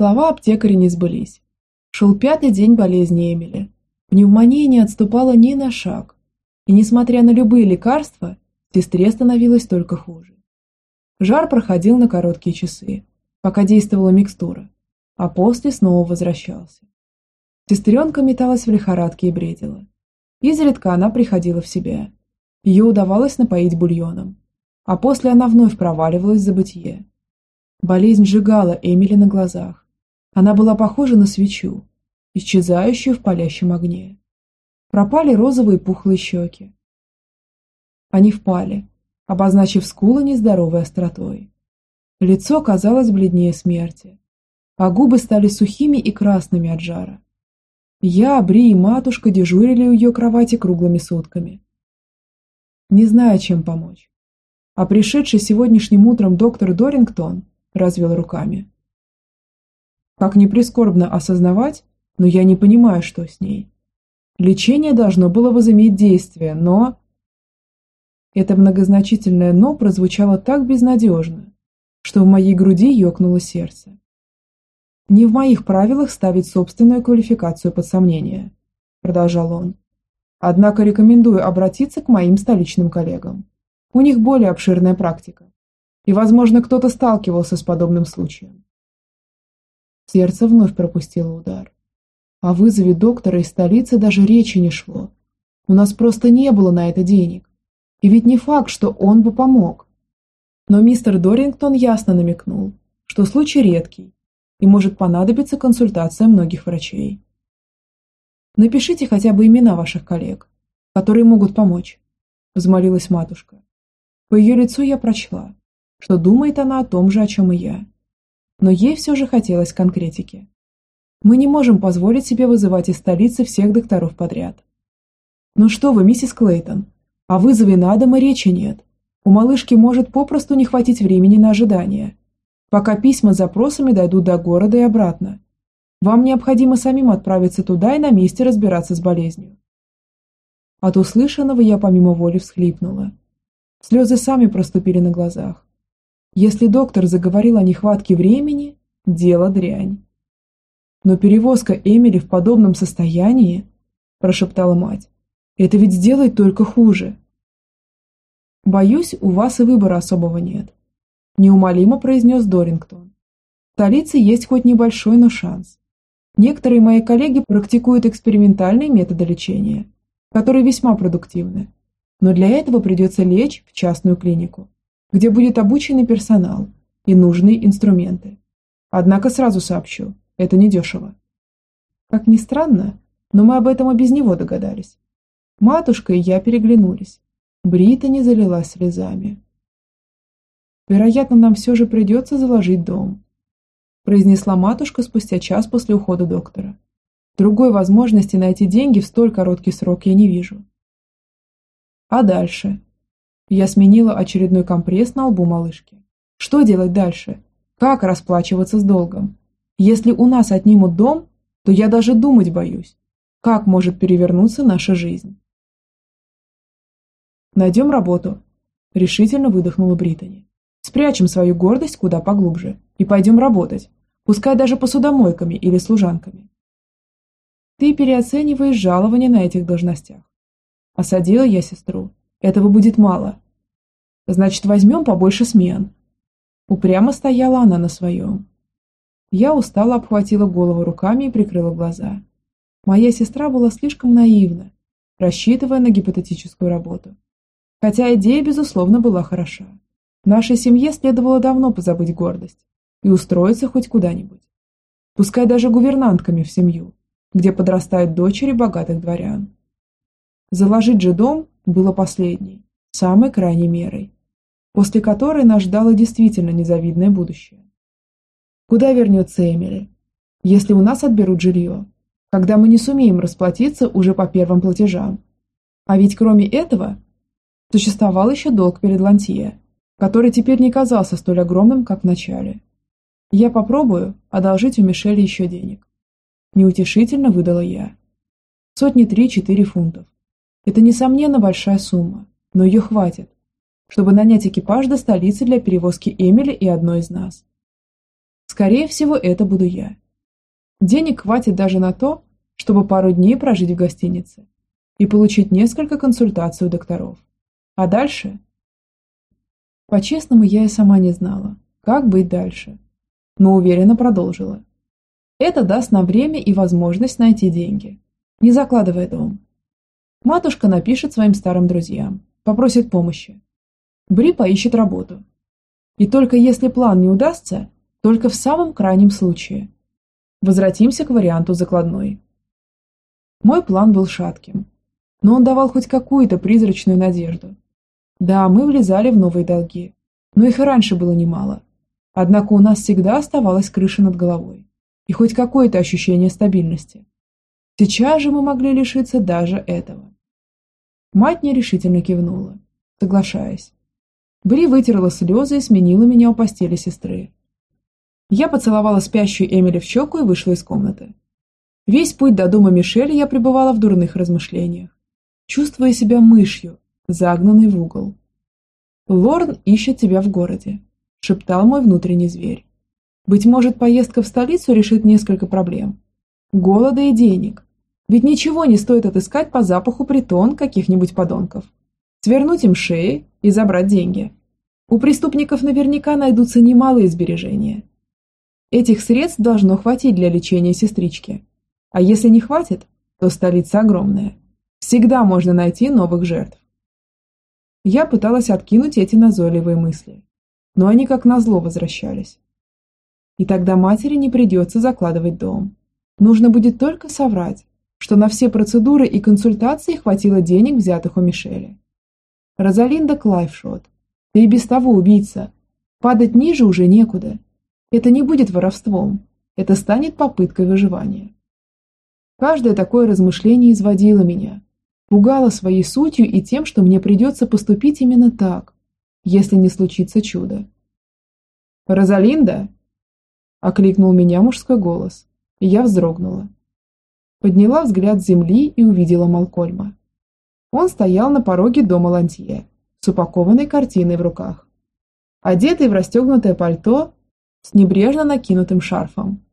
Слова аптекаря не сбылись. Шел пятый день болезни Эмили. Пневмония не отступала ни на шаг. И несмотря на любые лекарства, сестре становилось только хуже. Жар проходил на короткие часы, пока действовала микстура, а после снова возвращался. Сестренка металась в лихорадке и бредила. Изредка она приходила в себя. Ее удавалось напоить бульоном, а после она вновь проваливалась в забытье. Болезнь сжигала Эмили на глазах. Она была похожа на свечу, исчезающую в палящем огне. Пропали розовые пухлые щеки. Они впали, обозначив скулы нездоровой остротой. Лицо казалось бледнее смерти, а губы стали сухими и красными от жара. Я, Бри и матушка дежурили у ее кровати круглыми сутками. Не зная, чем помочь. А пришедший сегодняшним утром доктор Дорингтон развел руками. Как не прискорбно осознавать, но я не понимаю, что с ней. Лечение должно было возыметь действие, но... Это многозначительное «но» прозвучало так безнадежно, что в моей груди ёкнуло сердце. «Не в моих правилах ставить собственную квалификацию под сомнение», – продолжал он. «Однако рекомендую обратиться к моим столичным коллегам. У них более обширная практика. И, возможно, кто-то сталкивался с подобным случаем». Сердце вновь пропустило удар. О вызове доктора из столицы даже речи не шло. У нас просто не было на это денег. И ведь не факт, что он бы помог. Но мистер Дорингтон ясно намекнул, что случай редкий и может понадобиться консультация многих врачей. Напишите хотя бы имена ваших коллег, которые могут помочь, взмолилась матушка. По ее лицу я прочла, что думает она о том же, о чем и я. Но ей все же хотелось конкретики. Мы не можем позволить себе вызывать из столицы всех докторов подряд. Ну что вы, миссис Клейтон, о вызове на и речи нет. У малышки может попросту не хватить времени на ожидание, пока письма с запросами дойдут до города и обратно. Вам необходимо самим отправиться туда и на месте разбираться с болезнью. От услышанного я помимо воли всхлипнула. Слезы сами проступили на глазах. Если доктор заговорил о нехватке времени, дело дрянь. Но перевозка Эмили в подобном состоянии, прошептала мать, это ведь сделает только хуже. Боюсь, у вас и выбора особого нет. Неумолимо произнес Дорингтон. В столице есть хоть небольшой, но шанс. Некоторые мои коллеги практикуют экспериментальные методы лечения, которые весьма продуктивны. Но для этого придется лечь в частную клинику, где будет обученный персонал и нужные инструменты. Однако сразу сообщу, это недешево. Как ни странно, но мы об этом и без него догадались. Матушка и я переглянулись. Британи залилась слезами. «Вероятно, нам все же придется заложить дом», произнесла матушка спустя час после ухода доктора. «Другой возможности найти деньги в столь короткий срок я не вижу». «А дальше?» Я сменила очередной компресс на лбу малышки. «Что делать дальше? Как расплачиваться с долгом? Если у нас отнимут дом, то я даже думать боюсь, как может перевернуться наша жизнь». Найдем работу. Решительно выдохнула Британи. Спрячем свою гордость куда поглубже и пойдем работать, пускай даже посудомойками или служанками. Ты переоцениваешь жалование на этих должностях. Осадила я сестру. Этого будет мало. Значит, возьмем побольше смен. Упрямо стояла она на своем. Я устало обхватила голову руками и прикрыла глаза. Моя сестра была слишком наивна, рассчитывая на гипотетическую работу. Хотя идея, безусловно, была хороша. Нашей семье следовало давно позабыть гордость и устроиться хоть куда-нибудь. Пускай даже гувернантками в семью, где подрастают дочери богатых дворян. Заложить же дом было последней, самой крайней мерой, после которой нас ждало действительно незавидное будущее. Куда вернется Эмили, если у нас отберут жилье, когда мы не сумеем расплатиться уже по первым платежам? А ведь кроме этого Существовал еще долг перед Лантье, который теперь не казался столь огромным, как в начале. Я попробую одолжить у Мишеля еще денег. Неутешительно выдала я. Сотни три-четыре фунтов. Это, несомненно, большая сумма, но ее хватит, чтобы нанять экипаж до столицы для перевозки Эмили и одной из нас. Скорее всего, это буду я. Денег хватит даже на то, чтобы пару дней прожить в гостинице и получить несколько консультаций у докторов. А дальше? По-честному, я и сама не знала, как быть дальше, но уверенно продолжила. Это даст нам время и возможность найти деньги, не закладывая дом. Матушка напишет своим старым друзьям, попросит помощи. Бри поищет работу. И только если план не удастся, только в самом крайнем случае. Возвратимся к варианту закладной. Мой план был шатким, но он давал хоть какую-то призрачную надежду. Да, мы влезали в новые долги, но их и раньше было немало. Однако у нас всегда оставалась крыша над головой и хоть какое-то ощущение стабильности. Сейчас же мы могли лишиться даже этого. Мать нерешительно кивнула, соглашаясь. Бри вытерла слезы и сменила меня у постели сестры. Я поцеловала спящую Эмили в щеку и вышла из комнаты. Весь путь до дома Мишель я пребывала в дурных размышлениях, чувствуя себя мышью, загнанной в угол. «Лорн ищет тебя в городе», – шептал мой внутренний зверь. «Быть может, поездка в столицу решит несколько проблем. Голода и денег. Ведь ничего не стоит отыскать по запаху притон каких-нибудь подонков. Свернуть им шеи и забрать деньги. У преступников наверняка найдутся немалые сбережения. Этих средств должно хватить для лечения сестрички. А если не хватит, то столица огромная. Всегда можно найти новых жертв. Я пыталась откинуть эти назойливые мысли, но они как назло возвращались. И тогда матери не придется закладывать дом. Нужно будет только соврать, что на все процедуры и консультации хватило денег, взятых у Мишеля. Розалинда Клайфшот, ты и без того убийца. Падать ниже уже некуда. Это не будет воровством, это станет попыткой выживания. Каждое такое размышление изводило меня, пугало своей сутью и тем, что мне придется поступить именно так, если не случится чудо. «Розалинда!» – окликнул меня мужской голос, и я вздрогнула. Подняла взгляд с земли и увидела Малкольма. Он стоял на пороге дома Лантье с упакованной картиной в руках. Одетый в расстегнутое пальто с небрежно накинутым шарфом,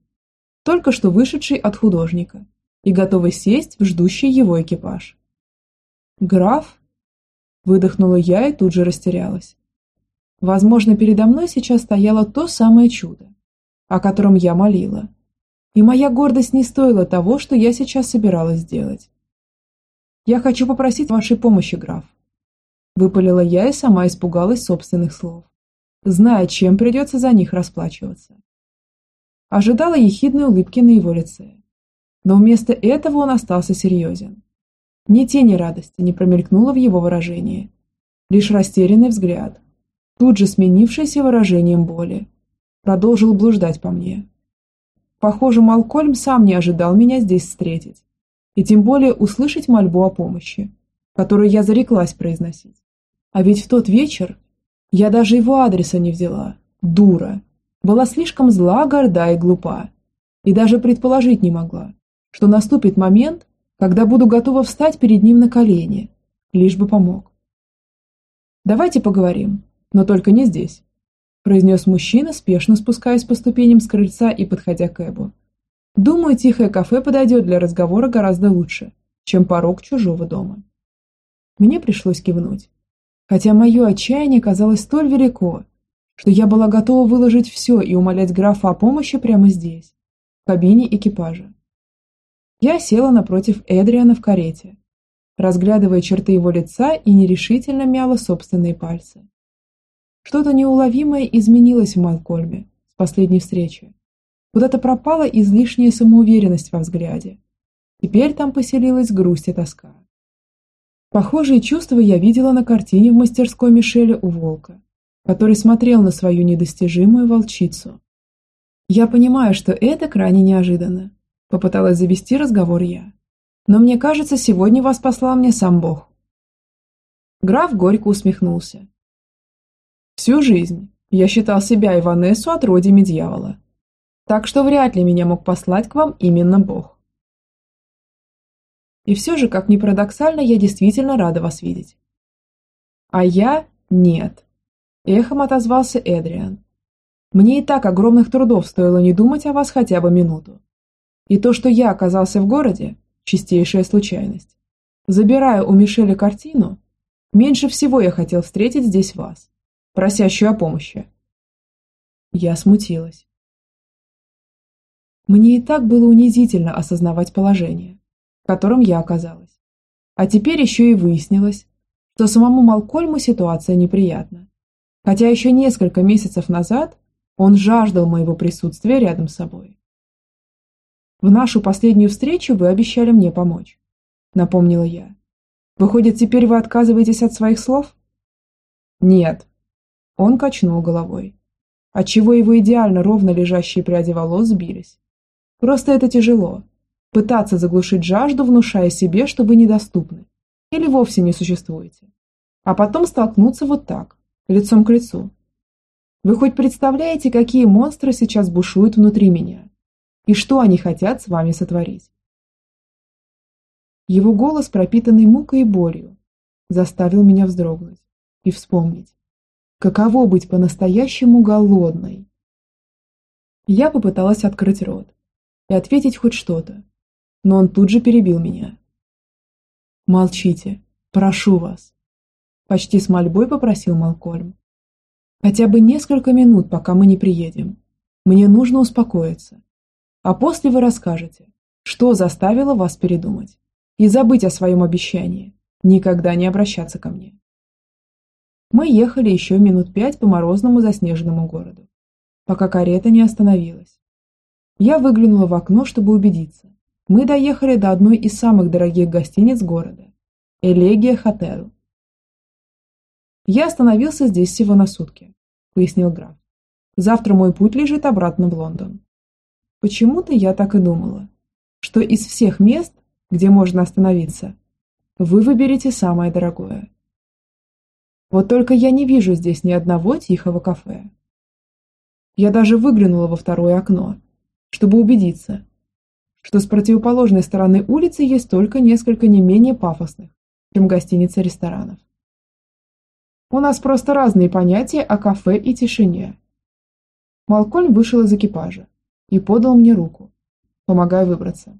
только что вышедший от художника и готовый сесть в ждущий его экипаж. «Граф?» – выдохнула я и тут же растерялась. Возможно, передо мной сейчас стояло то самое чудо, о котором я молила. И моя гордость не стоила того, что я сейчас собиралась сделать. «Я хочу попросить вашей помощи, граф», – выпалила я и сама испугалась собственных слов зная, чем придется за них расплачиваться. Ожидала ехидной улыбки на его лице. Но вместо этого он остался серьезен. Ни тени радости не промелькнуло в его выражении. Лишь растерянный взгляд, тут же сменившийся выражением боли, продолжил блуждать по мне. Похоже, Малкольм сам не ожидал меня здесь встретить, и тем более услышать мольбу о помощи, которую я зареклась произносить. А ведь в тот вечер я даже его адреса не взяла. Дура. Была слишком зла, горда и глупа. И даже предположить не могла, что наступит момент, когда буду готова встать перед ним на колени, лишь бы помог. «Давайте поговорим, но только не здесь», произнес мужчина, спешно спускаясь по ступеням с крыльца и подходя к Эбу. «Думаю, тихое кафе подойдет для разговора гораздо лучше, чем порог чужого дома». Мне пришлось кивнуть хотя мое отчаяние казалось столь велико, что я была готова выложить все и умолять графа о помощи прямо здесь, в кабине экипажа. Я села напротив Эдриана в карете, разглядывая черты его лица и нерешительно мяла собственные пальцы. Что-то неуловимое изменилось в Малкольме с последней встречи. Куда-то пропала излишняя самоуверенность во взгляде. Теперь там поселилась грусть и тоска. Похожие чувства я видела на картине в мастерской Мишеля у волка, который смотрел на свою недостижимую волчицу. «Я понимаю, что это крайне неожиданно», – попыталась завести разговор я. «Но мне кажется, сегодня вас послал мне сам Бог». Граф горько усмехнулся. «Всю жизнь я считал себя и Ванессу отродьями дьявола, так что вряд ли меня мог послать к вам именно Бог. И все же, как ни парадоксально, я действительно рада вас видеть. А я – нет. Эхом отозвался Эдриан. Мне и так огромных трудов стоило не думать о вас хотя бы минуту. И то, что я оказался в городе – чистейшая случайность. Забирая у Мишеля картину, меньше всего я хотел встретить здесь вас, просящую о помощи. Я смутилась. Мне и так было унизительно осознавать положение, в котором я оказалась. А теперь еще и выяснилось, что самому Малкольму ситуация неприятна. Хотя еще несколько месяцев назад он жаждал моего присутствия рядом с собой. «В нашу последнюю встречу вы обещали мне помочь», — напомнила я. «Выходит, теперь вы отказываетесь от своих слов?» «Нет», — он качнул головой, отчего его идеально ровно лежащие пряди волос сбились. «Просто это тяжело, пытаться заглушить жажду, внушая себе, что вы недоступны или вовсе не существуете, а потом столкнуться вот так, лицом к лицу. Вы хоть представляете, какие монстры сейчас бушуют внутри меня? И что они хотят с вами сотворить? Его голос, пропитанный мукой и болью, заставил меня вздрогнуть и вспомнить, каково быть по-настоящему голодной. Я попыталась открыть рот и ответить хоть что-то, но он тут же перебил меня. «Молчите, прошу вас», – почти с мольбой попросил Малкольм. «Хотя бы несколько минут, пока мы не приедем. Мне нужно успокоиться. А после вы расскажете, что заставило вас передумать и забыть о своем обещании, никогда не обращаться ко мне». Мы ехали еще минут пять по морозному заснеженному городу, пока карета не остановилась. Я выглянула в окно, чтобы убедиться, мы доехали до одной из самых дорогих гостиниц города – Элегия Хотел. «Я остановился здесь всего на сутки», – пояснил граф. «Завтра мой путь лежит обратно в Лондон». Почему-то я так и думала, что из всех мест, где можно остановиться, вы выберете самое дорогое. Вот только я не вижу здесь ни одного тихого кафе. Я даже выглянула во второе окно, чтобы убедиться, что с противоположной стороны улицы есть только несколько не менее пафосных, чем гостиницы ресторанов. У нас просто разные понятия о кафе и тишине. Малкольм вышел из экипажа и подал мне руку, помогая выбраться.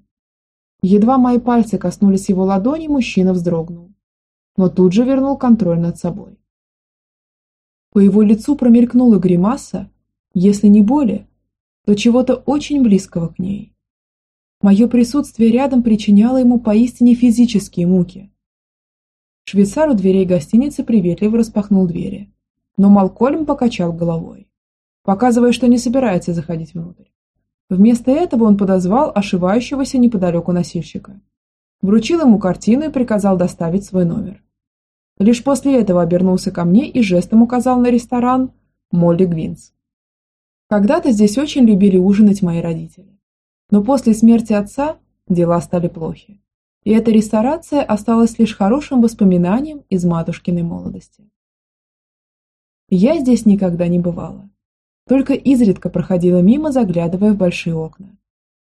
Едва мои пальцы коснулись его ладони, мужчина вздрогнул, но тут же вернул контроль над собой. По его лицу промелькнула гримаса, если не боли, то чего-то очень близкого к ней. Мое присутствие рядом причиняло ему поистине физические муки. Швейцар у дверей гостиницы приветливо распахнул двери, но Малкольм покачал головой, показывая, что не собирается заходить внутрь. Вместо этого он подозвал ошивающегося неподалеку носильщика, вручил ему картину и приказал доставить свой номер. Лишь после этого обернулся ко мне и жестом указал на ресторан Молли Гвинс. Когда-то здесь очень любили ужинать мои родители. Но после смерти отца дела стали плохи, и эта ресторация осталась лишь хорошим воспоминанием из матушкиной молодости. Я здесь никогда не бывала, только изредка проходила мимо, заглядывая в большие окна,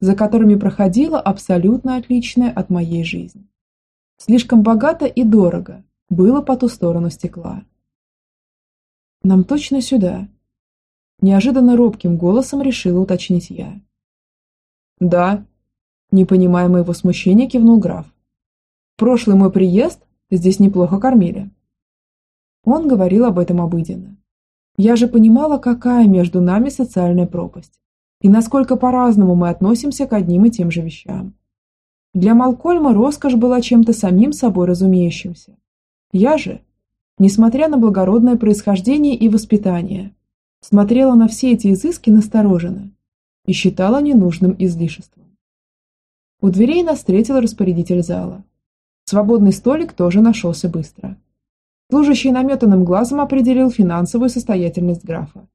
за которыми проходила абсолютно отличная от моей жизни. Слишком богато и дорого было по ту сторону стекла. «Нам точно сюда», – неожиданно робким голосом решила уточнить я. «Да», – не понимая моего смущения, кивнул граф. «Прошлый мой приезд здесь неплохо кормили». Он говорил об этом обыденно. Я же понимала, какая между нами социальная пропасть, и насколько по-разному мы относимся к одним и тем же вещам. Для Малкольма роскошь была чем-то самим собой разумеющимся. Я же, несмотря на благородное происхождение и воспитание, смотрела на все эти изыски настороженно и считала ненужным излишеством. У дверей нас встретил распорядитель зала. Свободный столик тоже нашелся быстро. Служащий наметанным глазом определил финансовую состоятельность графа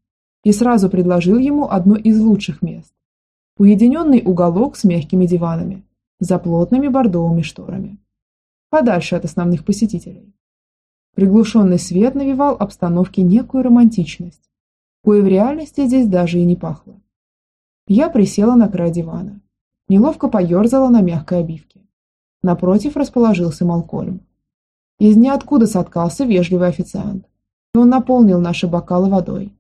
и сразу предложил ему одно из лучших мест – уединенный уголок с мягкими диванами, за плотными бордовыми шторами, подальше от основных посетителей. Приглушенный свет навевал обстановке некую романтичность, кое в реальности здесь даже и не пахло. Я присела на край дивана. Неловко поерзала на мягкой обивке. Напротив расположился Малкольм. Из ниоткуда соткался вежливый официант. И он наполнил наши бокалы водой.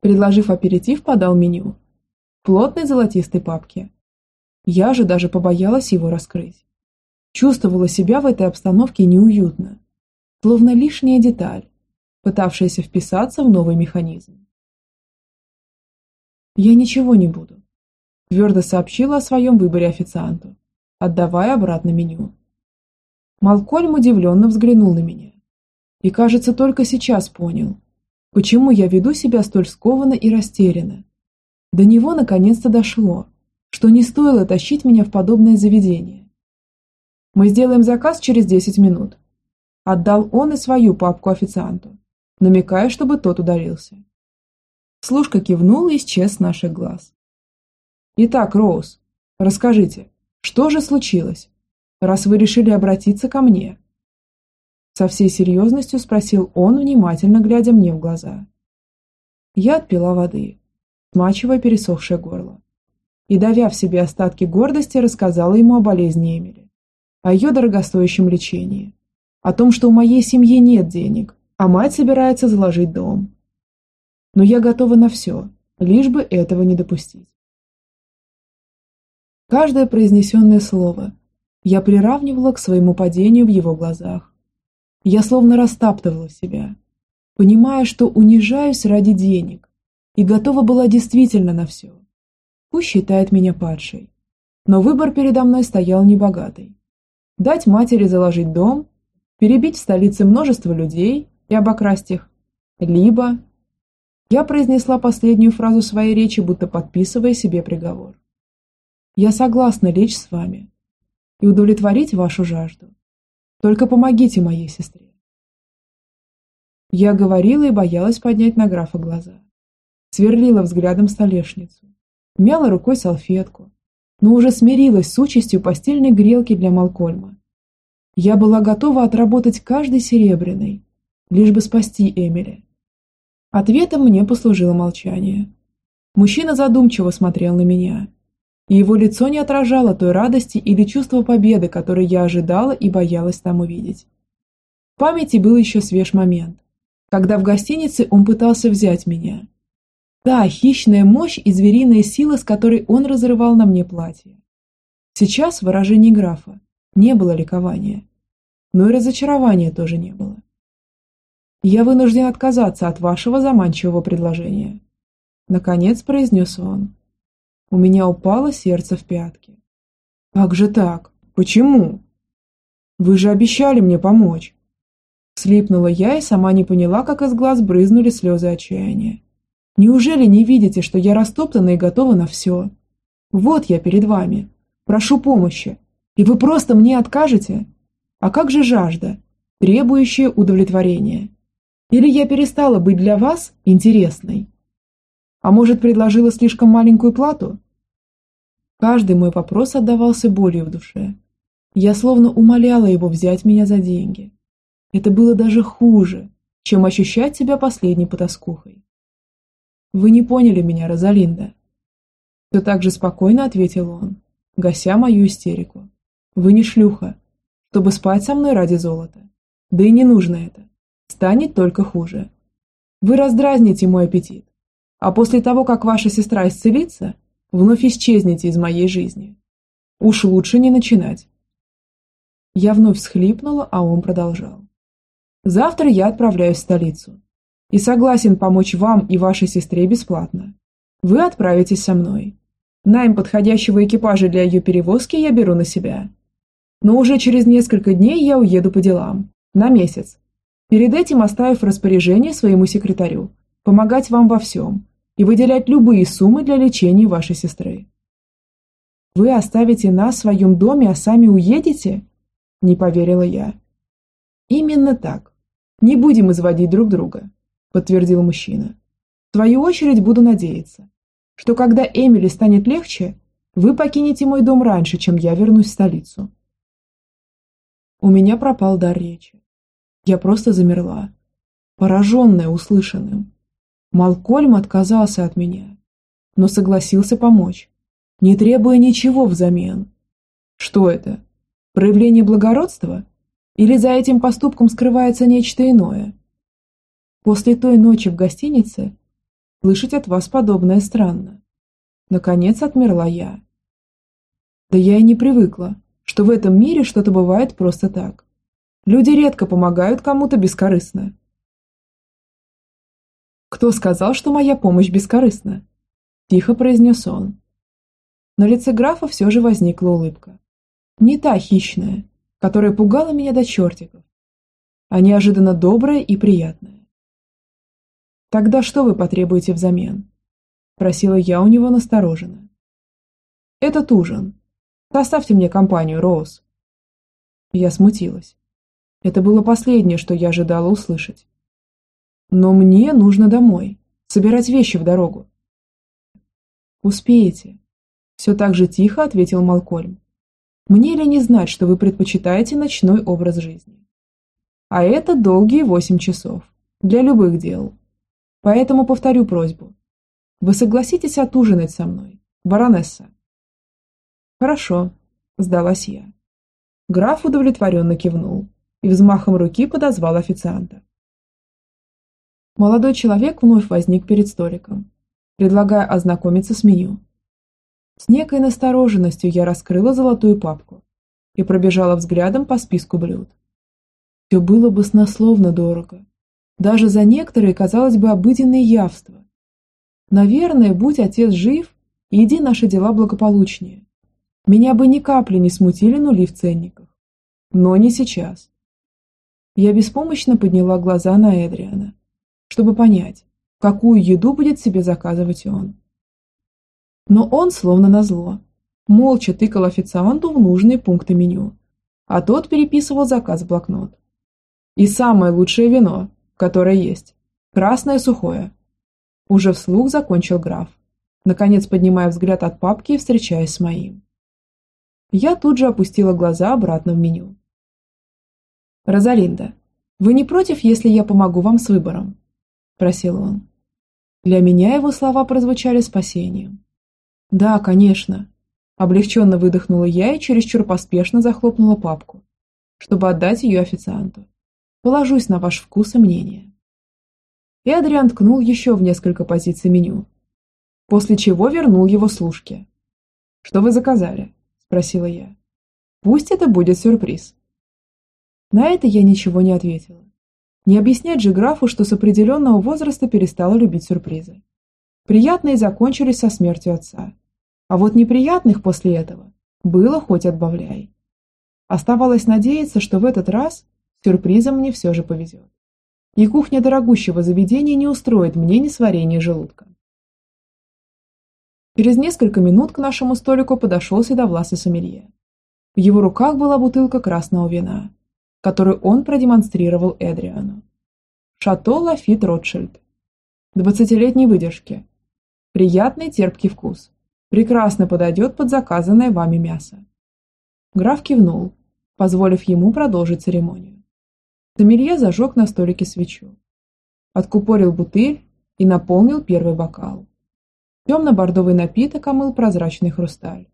Предложив аперитив, подал меню. В плотной золотистой папке. Я же даже побоялась его раскрыть. Чувствовала себя в этой обстановке неуютно, словно лишняя деталь, пытавшаяся вписаться в новый механизм. «Я ничего не буду», – твердо сообщила о своем выборе официанту, отдавая обратно меню. Малкольм удивленно взглянул на меня. И, кажется, только сейчас понял, почему я веду себя столь скованно и растерянно. До него наконец-то дошло, что не стоило тащить меня в подобное заведение. «Мы сделаем заказ через 10 минут», – отдал он и свою папку официанту, намекая, чтобы тот удалился. Служка кивнула и исчез с наших глаз. «Итак, Роуз, расскажите, что же случилось?» раз вы решили обратиться ко мне?» Со всей серьезностью спросил он, внимательно глядя мне в глаза. Я отпила воды, смачивая пересохшее горло. И, давя в себе остатки гордости, рассказала ему о болезни Эмили, о ее дорогостоящем лечении, о том, что у моей семьи нет денег, а мать собирается заложить дом. Но я готова на все, лишь бы этого не допустить. Каждое произнесенное слово я приравнивала к своему падению в его глазах. Я словно растаптывала себя, понимая, что унижаюсь ради денег и готова была действительно на все. Пусть считает меня падшей. Но выбор передо мной стоял небогатый. Дать матери заложить дом, перебить в столице множество людей и обокрасть их, либо... Я произнесла последнюю фразу своей речи, будто подписывая себе приговор. Я согласна лечь с вами, и удовлетворить вашу жажду. Только помогите моей сестре. Я говорила и боялась поднять на графа глаза. Сверлила взглядом столешницу, мяла рукой салфетку, но уже смирилась с участью постельной грелки для Малкольма. Я была готова отработать каждый серебряный, лишь бы спасти Эмили. Ответом мне послужило молчание. Мужчина задумчиво смотрел на меня, и его лицо не отражало той радости или чувства победы, которое я ожидала и боялась там увидеть. В памяти был еще свеж момент, когда в гостинице он пытался взять меня. Да, хищная мощь и звериная сила, с которой он разрывал на мне платье. Сейчас в выражении графа не было ликования, но и разочарования тоже не было. «Я вынужден отказаться от вашего заманчивого предложения», — наконец произнес он. У меня упало сердце в пятки. Как же так? Почему? Вы же обещали мне помочь. Слипнула я и сама не поняла, как из глаз брызнули слезы отчаяния. Неужели не видите, что я растоптана и готова на все? Вот я перед вами. Прошу помощи. И вы просто мне откажете? А как же жажда, требующая удовлетворения? Или я перестала быть для вас интересной? А может, предложила слишком маленькую плату? Каждый мой вопрос отдавался болью в душе. Я словно умоляла его взять меня за деньги. Это было даже хуже, чем ощущать себя последней потаскухой. «Вы не поняли меня, Розалинда». Все так же спокойно ответил он, гася мою истерику. «Вы не шлюха, чтобы спать со мной ради золота. Да и не нужно это. Станет только хуже. Вы раздразните мой аппетит, а после того, как ваша сестра исцелится, вновь исчезнете из моей жизни. Уж лучше не начинать. Я вновь всхлипнула, а он продолжал. Завтра я отправляюсь в столицу. И согласен помочь вам и вашей сестре бесплатно. Вы отправитесь со мной. Найм подходящего экипажа для ее перевозки я беру на себя. Но уже через несколько дней я уеду по делам. На месяц. Перед этим оставив распоряжение своему секретарю. Помогать вам во всем и выделять любые суммы для лечения вашей сестры. «Вы оставите нас в своем доме, а сами уедете?» – не поверила я. «Именно так. Не будем изводить друг друга», – подтвердил мужчина. «В свою очередь буду надеяться, что когда Эмили станет легче, вы покинете мой дом раньше, чем я вернусь в столицу». У меня пропал дар речи. Я просто замерла, пораженная услышанным. Малкольм отказался от меня, но согласился помочь, не требуя ничего взамен. Что это? Проявление благородства? Или за этим поступком скрывается нечто иное? После той ночи в гостинице Слышать от вас подобное странно. Наконец отмерла я. Да я и не привыкла, что в этом мире что-то бывает просто так. Люди редко помогают кому-то бескорыстно. «Кто сказал, что моя помощь бескорыстна?» – тихо произнес он. На лице графа все же возникла улыбка. Не та хищная, которая пугала меня до чертиков, а неожиданно добрая и приятная. «Тогда что вы потребуете взамен?» – просила я у него настороженно. «Этот ужин. Составьте мне компанию, Роуз». Я смутилась. Это было последнее, что я ожидала услышать. Но мне нужно домой, собирать вещи в дорогу. Успеете. Все так же тихо ответил Малкольм. Мне ли не знать, что вы предпочитаете ночной образ жизни? А это долгие восемь часов. Для любых дел. Поэтому повторю просьбу. Вы согласитесь отужинать со мной, баронесса? Хорошо, сдалась я. Граф удовлетворенно кивнул и взмахом руки подозвал официанта. Молодой человек вновь возник перед столиком, предлагая ознакомиться с меню. С некой настороженностью я раскрыла золотую папку и пробежала взглядом по списку блюд. Все было бы снословно дорого, даже за некоторые, казалось бы, обыденные явства. Наверное, будь отец жив, иди наши дела благополучнее. Меня бы ни капли не смутили нули в ценниках. Но не сейчас. Я беспомощно подняла глаза на Эдриана, чтобы понять, какую еду будет себе заказывать он. Но он, словно назло, молча тыкал официанту в нужные пункты меню, а тот переписывал заказ в блокнот. И самое лучшее вино, которое есть, красное сухое. Уже вслух закончил граф, наконец поднимая взгляд от папки и встречаясь с моим. Я тут же опустила глаза обратно в меню. «Розалинда, вы не против, если я помогу вам с выбором?» – просил он. Для меня его слова прозвучали спасением. «Да, конечно», – облегченно выдохнула я и чересчур поспешно захлопнула папку, чтобы отдать ее официанту. «Положусь на ваш вкус и мнение». И Адриан ткнул еще в несколько позиций меню, после чего вернул его служке. «Что вы заказали?» – спросила я. «Пусть это будет сюрприз». На это я ничего не ответила. Не объяснять же графу, что с определенного возраста перестала любить сюрпризы. Приятные закончились со смертью отца. А вот неприятных после этого было хоть отбавляй. Оставалось надеяться, что в этот раз сюрпризом мне все же повезет. И кухня дорогущего заведения не устроит мне несварение желудка. Через несколько минут к нашему столику подошел седовласый сомелье. В его руках была бутылка красного вина, которую он продемонстрировал Эдриану. Шато Лафит Ротшильд. Двадцатилетней выдержки. Приятный терпкий вкус. Прекрасно подойдет под заказанное вами мясо. Граф кивнул, позволив ему продолжить церемонию. Сомелье зажег на столике свечу. Откупорил бутыль и наполнил первый бокал. Темно-бордовый напиток омыл прозрачный хрусталь,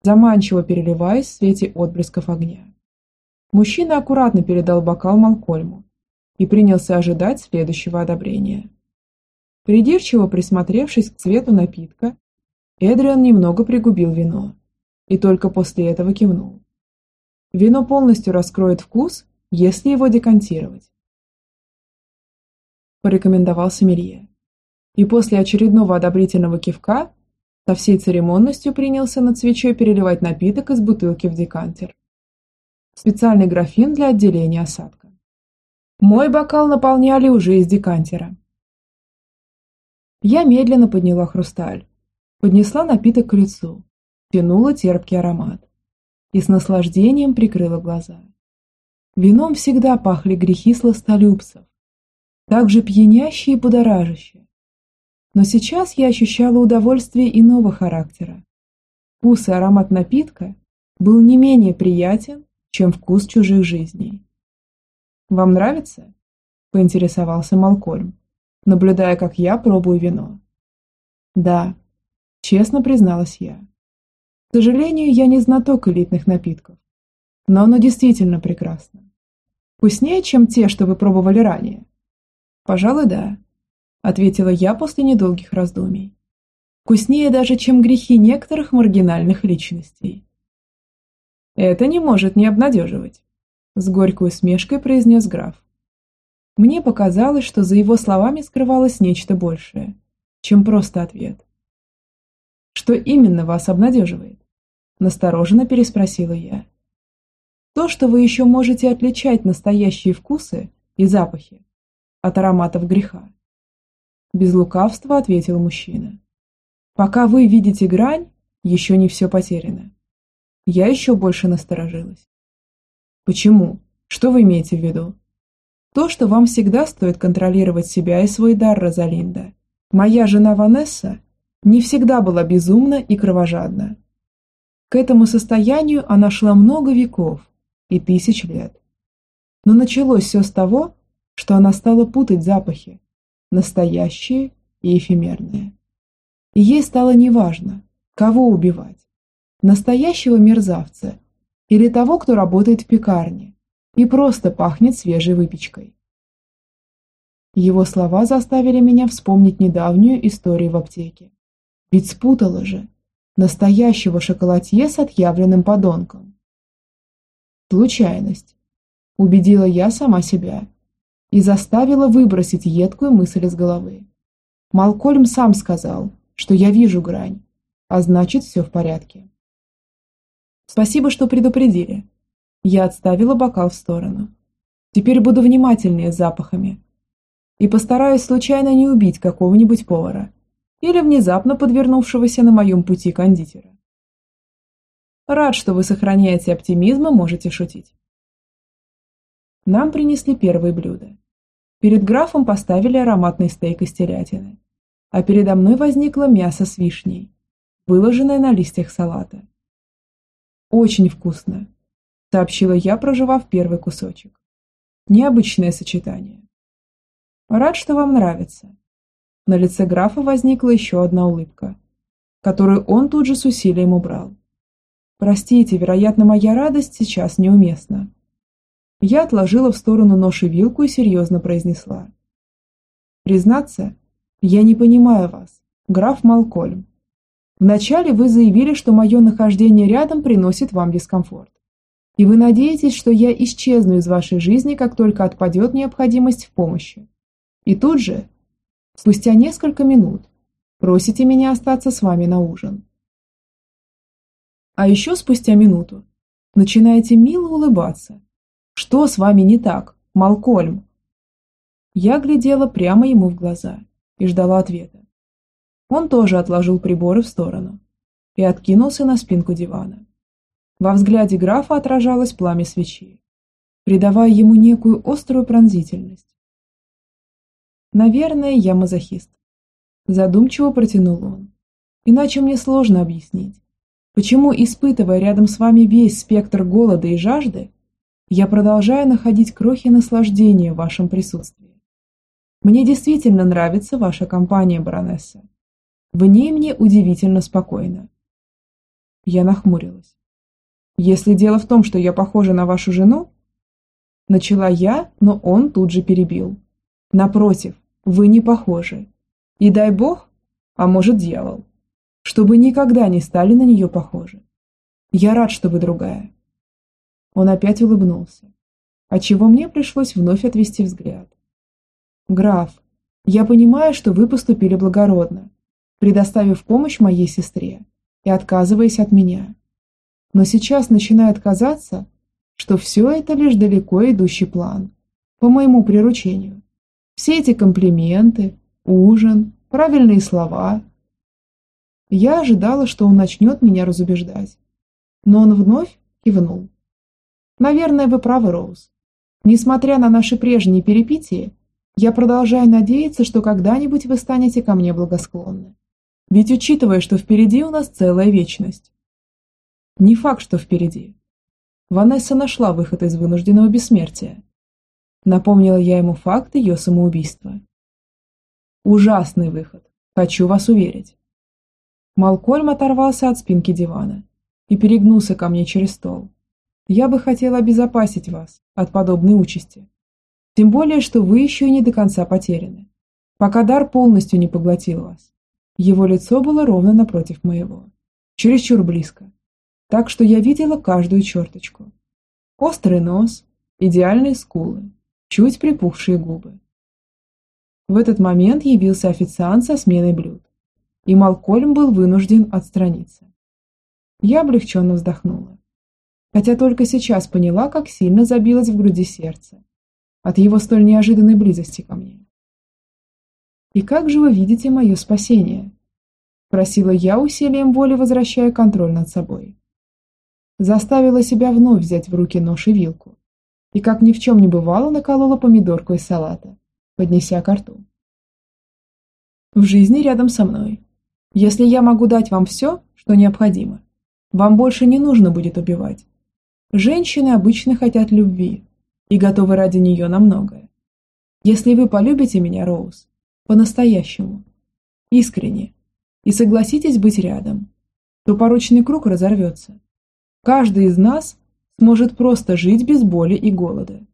заманчиво переливаясь в свете отблесков огня. Мужчина аккуратно передал бокал Малкольму и принялся ожидать следующего одобрения. Придирчиво присмотревшись к цвету напитка, Эдриан немного пригубил вино и только после этого кивнул. Вино полностью раскроет вкус, если его декантировать. Порекомендовал Семерье. И после очередного одобрительного кивка со всей церемонностью принялся над свечой переливать напиток из бутылки в декантер специальный графин для отделения осадка. Мой бокал наполняли уже из декантера. Я медленно подняла хрусталь, поднесла напиток к лицу, тянула терпкий аромат и с наслаждением прикрыла глаза. Вином всегда пахли грехи сластолюбцев, так же пьянящие и будоражащие. Но сейчас я ощущала удовольствие иного характера. Вкус и аромат напитка был не менее приятен, чем вкус чужих жизней. «Вам нравится?» – поинтересовался Малкольм, наблюдая, как я пробую вино. «Да», – честно призналась я. «К сожалению, я не знаток элитных напитков, но оно действительно прекрасно. Вкуснее, чем те, что вы пробовали ранее?» «Пожалуй, да. Ответила я после недолгих раздумий. Вкуснее даже, чем грехи некоторых маргинальных личностей. Это не может не обнадеживать, с горькой усмешкой произнес граф. Мне показалось, что за его словами скрывалось нечто большее, чем просто ответ. Что именно вас обнадеживает? Настороженно переспросила я. То, что вы еще можете отличать настоящие вкусы и запахи от ароматов греха. Без лукавства ответил мужчина. Пока вы видите грань, еще не все потеряно. Я еще больше насторожилась. Почему? Что вы имеете в виду? То, что вам всегда стоит контролировать себя и свой дар, Розалинда. Моя жена Ванесса не всегда была безумна и кровожадна. К этому состоянию она шла много веков и тысяч лет. Но началось все с того, что она стала путать запахи, настоящие и эфемерные. И ей стало неважно, кого убивать, настоящего мерзавца или того, кто работает в пекарне и просто пахнет свежей выпечкой. Его слова заставили меня вспомнить недавнюю историю в аптеке. Ведь спутала же настоящего шоколадье с отъявленным подонком. Случайность. Убедила я сама себя и заставила выбросить едкую мысль из головы. Малкольм сам сказал, что я вижу грань, а значит все в порядке. Спасибо, что предупредили. Я отставила бокал в сторону. Теперь буду внимательнее с запахами. И постараюсь случайно не убить какого-нибудь повара или внезапно подвернувшегося на моем пути кондитера. Рад, что вы сохраняете оптимизм и можете шутить. Нам принесли первые блюда. Перед графом поставили ароматный стейк из телятины, а передо мной возникло мясо с вишней, выложенное на листьях салата. «Очень вкусно», – сообщила я, проживав первый кусочек. «Необычное сочетание». «Рад, что вам нравится». На лице графа возникла еще одна улыбка, которую он тут же с усилием убрал. «Простите, вероятно, моя радость сейчас неуместна». Я отложила в сторону нож и вилку и серьезно произнесла. «Признаться, я не понимаю вас, граф Малкольм. Вначале вы заявили, что мое нахождение рядом приносит вам дискомфорт. И вы надеетесь, что я исчезну из вашей жизни, как только отпадет необходимость в помощи. И тут же, спустя несколько минут, просите меня остаться с вами на ужин. А еще спустя минуту начинаете мило улыбаться. Что с вами не так, Малкольм? Я глядела прямо ему в глаза и ждала ответа. Он тоже отложил приборы в сторону и откинулся на спинку дивана. Во взгляде графа отражалось пламя свечи, придавая ему некую острую пронзительность. «Наверное, я мазохист», – задумчиво протянул он. «Иначе мне сложно объяснить, почему, испытывая рядом с вами весь спектр голода и жажды, я продолжаю находить крохи наслаждения в вашем присутствии. Мне действительно нравится ваша компания, баронесса. В ней мне удивительно спокойно. Я нахмурилась. Если дело в том, что я похожа на вашу жену, начала я, но он тут же перебил. Напротив, вы не похожи. И дай бог, а может дьявол, чтобы никогда не стали на нее похожи. Я рад, что вы другая. Он опять улыбнулся, отчего мне пришлось вновь отвести взгляд. Граф, я понимаю, что вы поступили благородно, предоставив помощь моей сестре и отказываясь от меня. Но сейчас начинает казаться, что все это лишь далеко идущий план, по моему приручению. Все эти комплименты, ужин, правильные слова. Я ожидала, что он начнет меня разубеждать, но он вновь кивнул. Наверное, вы правы, Роуз. Несмотря на наши прежние перипетии, я продолжаю надеяться, что когда-нибудь вы станете ко мне благосклонны. Ведь учитывая, что впереди у нас целая вечность. Не факт, что впереди. Ванесса нашла выход из вынужденного бессмертия. Напомнила я ему факт ее самоубийства. Ужасный выход, хочу вас уверить. Малкольм оторвался от спинки дивана и перегнулся ко мне через стол. Я бы хотела обезопасить вас от подобной участи. Тем более, что вы еще не до конца потеряны. пока дар полностью не поглотил вас. Его лицо было ровно напротив моего, чересчур близко, так что я видела каждую черточку. Острый нос, идеальные скулы, чуть припухшие губы. В этот момент явился официант со сменой блюд, и Малкольм был вынужден отстраниться. Я облегченно вздохнула, хотя только сейчас поняла, как сильно забилось в груди сердце от его столь неожиданной близости ко мне. «И как же вы видите мое спасение?» – просила я усилием воли, возвращая контроль над собой. Заставила себя вновь взять в руки нож и вилку, и как ни в чем не бывало, наколола помидорку из салата, поднеся ко рту. «В жизни рядом со мной. Если я могу дать вам все, что необходимо, вам больше не нужно будет убивать. Женщины обычно хотят любви и готовы ради нее на многое. Если вы полюбите меня, Роуз, по-настоящему, искренне, и согласитесь быть рядом, то порочный круг разорвется. Каждый из нас сможет просто жить без боли и голода.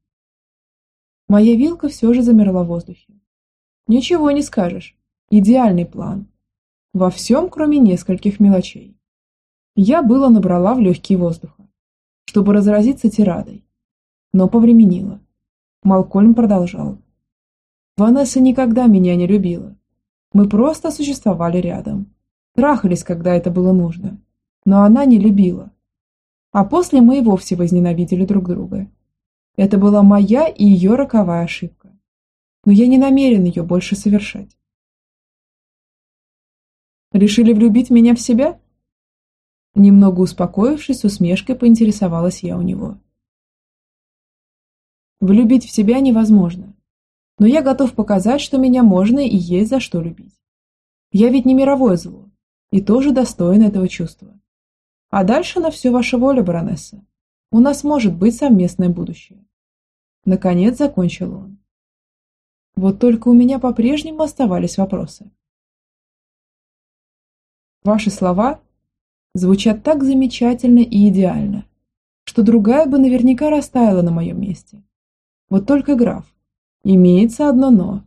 Моя вилка все же замерла в воздухе. Ничего не скажешь. Идеальный план. Во всем, кроме нескольких мелочей. Я было набрала в легкие воздуха, чтобы разразиться тирадой, но повременила. Малкольм продолжал. Ванесса никогда меня не любила. Мы просто существовали рядом. Трахались, когда это было нужно. Но она не любила. А после мы и вовсе возненавидели друг друга. Это была моя и ее роковая ошибка. Но я не намерен ее больше совершать. Решили влюбить меня в себя? Немного успокоившись, усмешкой поинтересовалась я у него. Влюбить в себя невозможно. Но я готов показать, что меня можно и есть за что любить. Я ведь не мировое зло, и тоже достоин этого чувства. А дальше на все ваша воля, баронесса. У нас может быть совместное будущее. Наконец закончил он. Вот только у меня по-прежнему оставались вопросы. Ваши слова звучат так замечательно и идеально, что другая бы наверняка растаяла на моем месте. Вот только граф, имеется одно «но».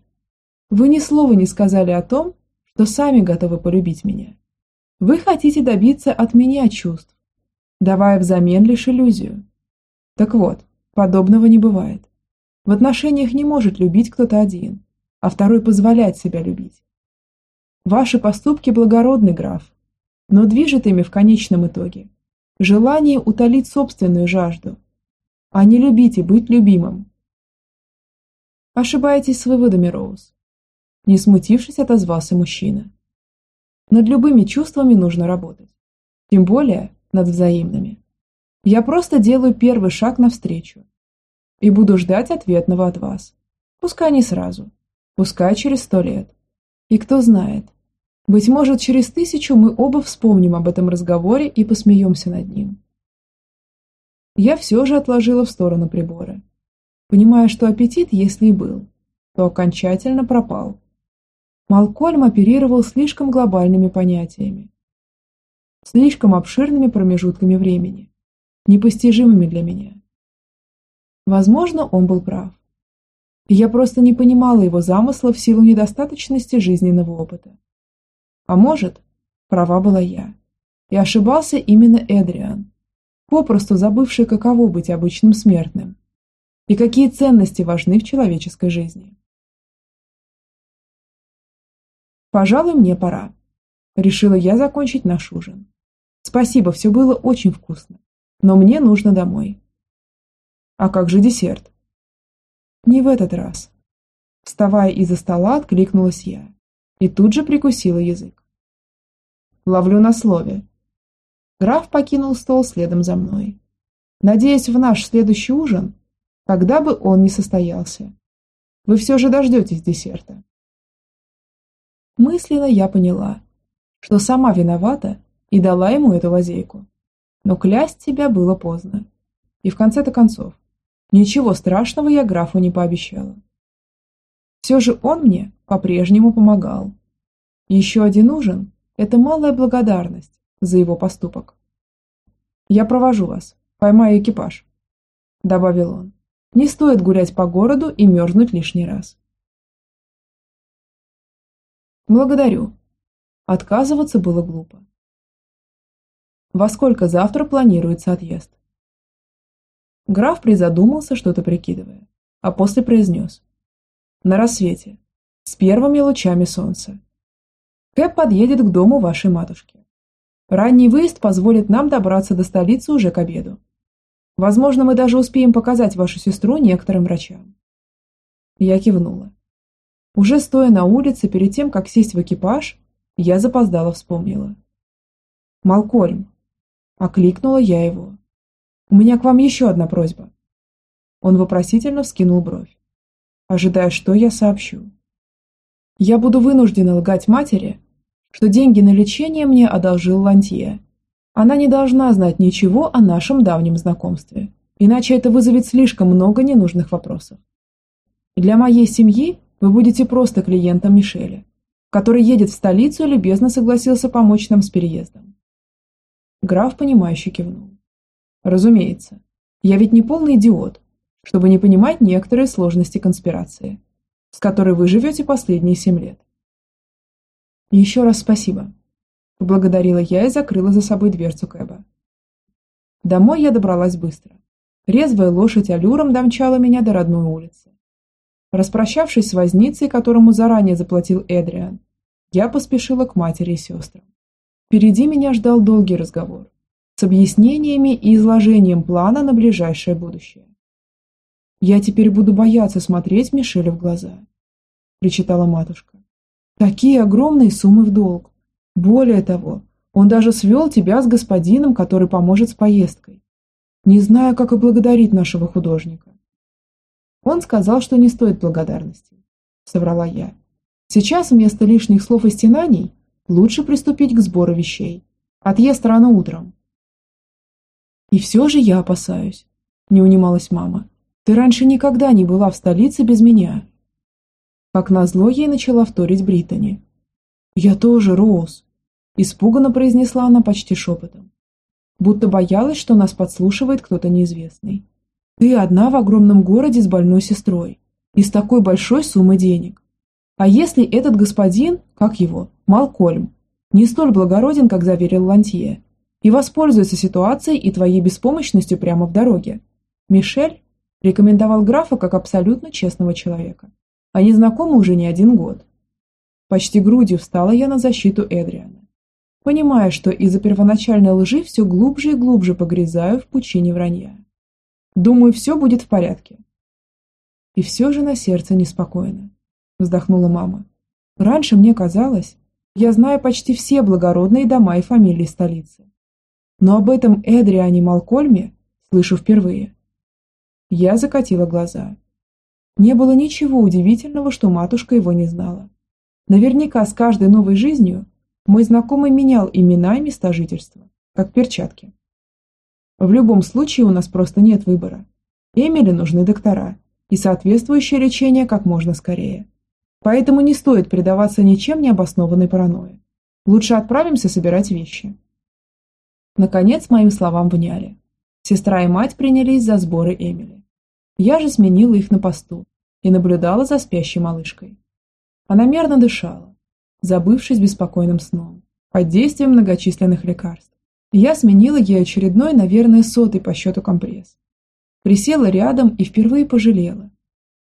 Вы ни слова не сказали о том, что сами готовы полюбить меня. Вы хотите добиться от меня чувств, давая взамен лишь иллюзию. Так вот, подобного не бывает. В отношениях не может любить кто-то один, а второй позволять себя любить. Ваши поступки благородны, граф, но движет ими в конечном итоге желание утолить собственную жажду, а не любить и быть любимым. Ошибаетесь с выводами, Роуз. Не смутившись, отозвался мужчина. Над любыми чувствами нужно работать. Тем более над взаимными. Я просто делаю первый шаг навстречу. И буду ждать ответного от вас. Пускай не сразу. Пускай через сто лет. И кто знает, быть может, через тысячу мы оба вспомним об этом разговоре и посмеемся над ним. Я все же отложила в сторону приборы, понимая, что аппетит, если и был, то окончательно пропал. Малкольм оперировал слишком глобальными понятиями, слишком обширными промежутками времени, непостижимыми для меня. Возможно, он был прав. Я просто не понимала его замысла в силу недостаточности жизненного опыта. А может, права была я. И ошибался именно Эдриан, попросту забывший, каково быть обычным смертным и какие ценности важны в человеческой жизни. «Пожалуй, мне пора», – решила я закончить наш ужин. «Спасибо, все было очень вкусно, но мне нужно домой». «А как же десерт?» «Не в этот раз». Вставая из-за стола, откликнулась я и тут же прикусила язык. Ловлю на слове. Граф покинул стол следом за мной. Надеясь в наш следующий ужин, когда бы он ни состоялся. Вы все же дождетесь десерта. Мысленно я поняла, что сама виновата и дала ему эту лазейку. Но клясть тебя было поздно. И в конце-то концов, ничего страшного я графу не пообещала. Все же он мне по-прежнему помогал. Еще один ужин – это малая благодарность за его поступок. «Я провожу вас, поймаю экипаж», – добавил он. «Не стоит гулять по городу и мерзнуть лишний раз». Благодарю. Отказываться было глупо. Во сколько завтра планируется отъезд? Граф призадумался, что-то прикидывая, а после произнес. На рассвете, с первыми лучами солнца. Кэп подъедет к дому вашей матушки. Ранний выезд позволит нам добраться до столицы уже к обеду. Возможно, мы даже успеем показать вашу сестру некоторым врачам. Я кивнула. Уже стоя на улице, перед тем, как сесть в экипаж, я запоздала вспомнила. «Малкольм!» Окликнула я его. У меня к вам еще одна просьба. Он вопросительно вскинул бровь, ожидая, что я сообщу. Я буду вынуждена лгать матери, что деньги на лечение мне одолжил Лантье. Она не должна знать ничего о нашем давнем знакомстве, иначе это вызовет слишком много ненужных вопросов. Для моей семьи вы будете просто клиентом Мишеля, который едет в столицу и любезно согласился помочь нам с переездом. Граф, понимающе кивнул. Разумеется. Я ведь не полный идиот, чтобы не понимать некоторые сложности конспирации, с которой вы живете последние семь лет. Еще раз спасибо. Поблагодарила я и закрыла за собой дверцу Кэба. Домой я добралась быстро. Резвая лошадь аллюром домчала меня до родной улицы. Распрощавшись с возницей, которому заранее заплатил Эдриан, я поспешила к матери и сестрам. Впереди меня ждал долгий разговор с объяснениями и изложением плана на ближайшее будущее. «Я теперь буду бояться смотреть Мишелю в глаза», – причитала матушка. «Такие огромные суммы в долг. Более того, он даже свел тебя с господином, который поможет с поездкой. Не знаю, как и благодарить нашего художника». Он сказал, что не стоит благодарности, соврала я. Сейчас вместо лишних слов и стенаний лучше приступить к сбору вещей. Отъезд рано утром. И все же я опасаюсь, не унималась мама. Ты раньше никогда не была в столице без меня. Как назло ей начала вторить Британи. Я тоже, Роуз, испуганно произнесла она почти шепотом. Будто боялась, что нас подслушивает кто-то неизвестный. Ты одна в огромном городе с больной сестрой и с такой большой суммой денег. А если этот господин, как его, Малкольм, не столь благороден, как заверил Лантье, и воспользуется ситуацией и твоей беспомощностью прямо в дороге. Мишель рекомендовал графа как абсолютно честного человека. Они знакомы уже не один год. Почти грудью встала я на защиту Эдриана, понимая, что из-за первоначальной лжи все глубже и глубже погрязаю в пучине вранья. Думаю, все будет в порядке. И все же на сердце неспокойно, вздохнула мама. Раньше мне казалось, я знаю почти все благородные дома и фамилии столицы. Но об этом Эдриане Малкольме слышу впервые. Я закатила глаза. Не было ничего удивительного, что матушка его не знала. Наверняка с каждой новой жизнью мой знакомый менял имена и места жительства, как перчатки. В любом случае у нас просто нет выбора. Эмили нужны доктора и соответствующее лечение как можно скорее. Поэтому не стоит предаваться ничем не обоснованной паранойи. Лучше отправимся собирать вещи. Наконец моим словам вняли. Сестра и мать принялись за сборы Эмили. Я же сменила их на посту и наблюдала за спящей малышкой. Она мерно дышала, забывшись беспокойным сном, под действием многочисленных лекарств. Я сменила ей очередной, наверное, сотый по счету компресс. Присела рядом и впервые пожалела,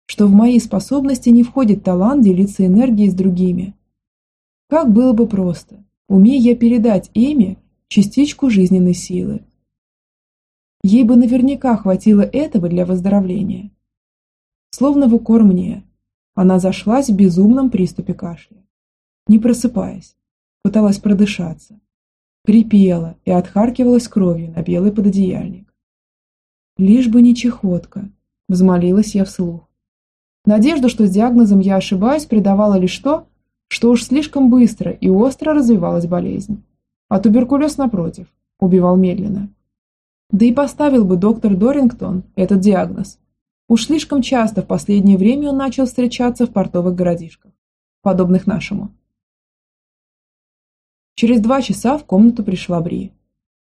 что в мои способности не входит талант делиться энергией с другими. Как было бы просто, умея я передать Эми частичку жизненной силы. Ей бы наверняка хватило этого для выздоровления. Словно в укор мне, она зашлась в безумном приступе кашля. Не просыпаясь, пыталась продышаться. Крепела и отхаркивалась кровью на белый пододеяльник. Лишь бы не чехотка, взмолилась я вслух. Надежду, что с диагнозом я ошибаюсь, придавала лишь то, что уж слишком быстро и остро развивалась болезнь а туберкулез, напротив, убивал медленно. Да и поставил бы доктор Дорингтон этот диагноз. Уж слишком часто в последнее время он начал встречаться в портовых городишках, подобных нашему. Через два часа в комнату пришла Бри.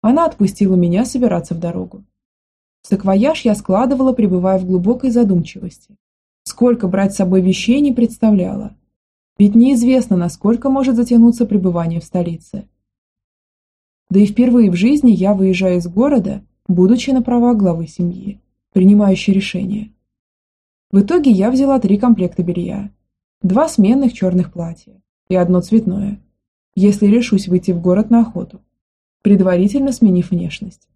Она отпустила меня собираться в дорогу. Саквояж я складывала, пребывая в глубокой задумчивости. Сколько брать с собой вещей не представляла. Ведь неизвестно, насколько может затянуться пребывание в столице. Да и впервые в жизни я выезжаю из города, будучи на правах главы семьи, принимающей решения. В итоге я взяла три комплекта белья, два сменных черных платья и одно цветное, если решусь выйти в город на охоту, предварительно сменив внешность.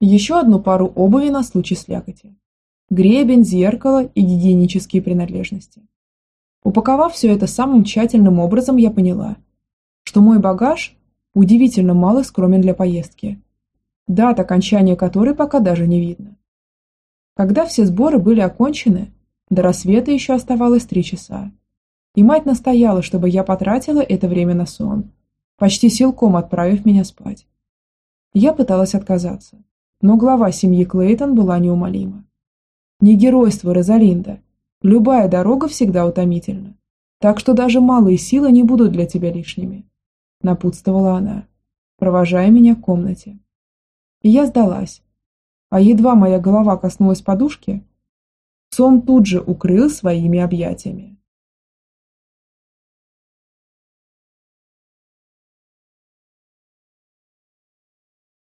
Еще одну пару обуви на случай слякоти. Гребень, зеркало и гигиенические принадлежности. Упаковав все это самым тщательным образом, я поняла, что мой багаж удивительно мал и скромен для поездки, дата окончания которой пока даже не видно. Когда все сборы были окончены, до рассвета еще оставалось три часа. И мать настояла, чтобы я потратила это время на сон, почти силком отправив меня спать. Я пыталась отказаться, но глава семьи Клейтон была неумолима. Не геройство Розалинда. Любая дорога всегда утомительна. Так что даже малые силы не будут для тебя лишними. Напутствовала она, провожая меня в комнате. И я сдалась. А едва моя голова коснулась подушки, сон тут же укрыл своими объятиями.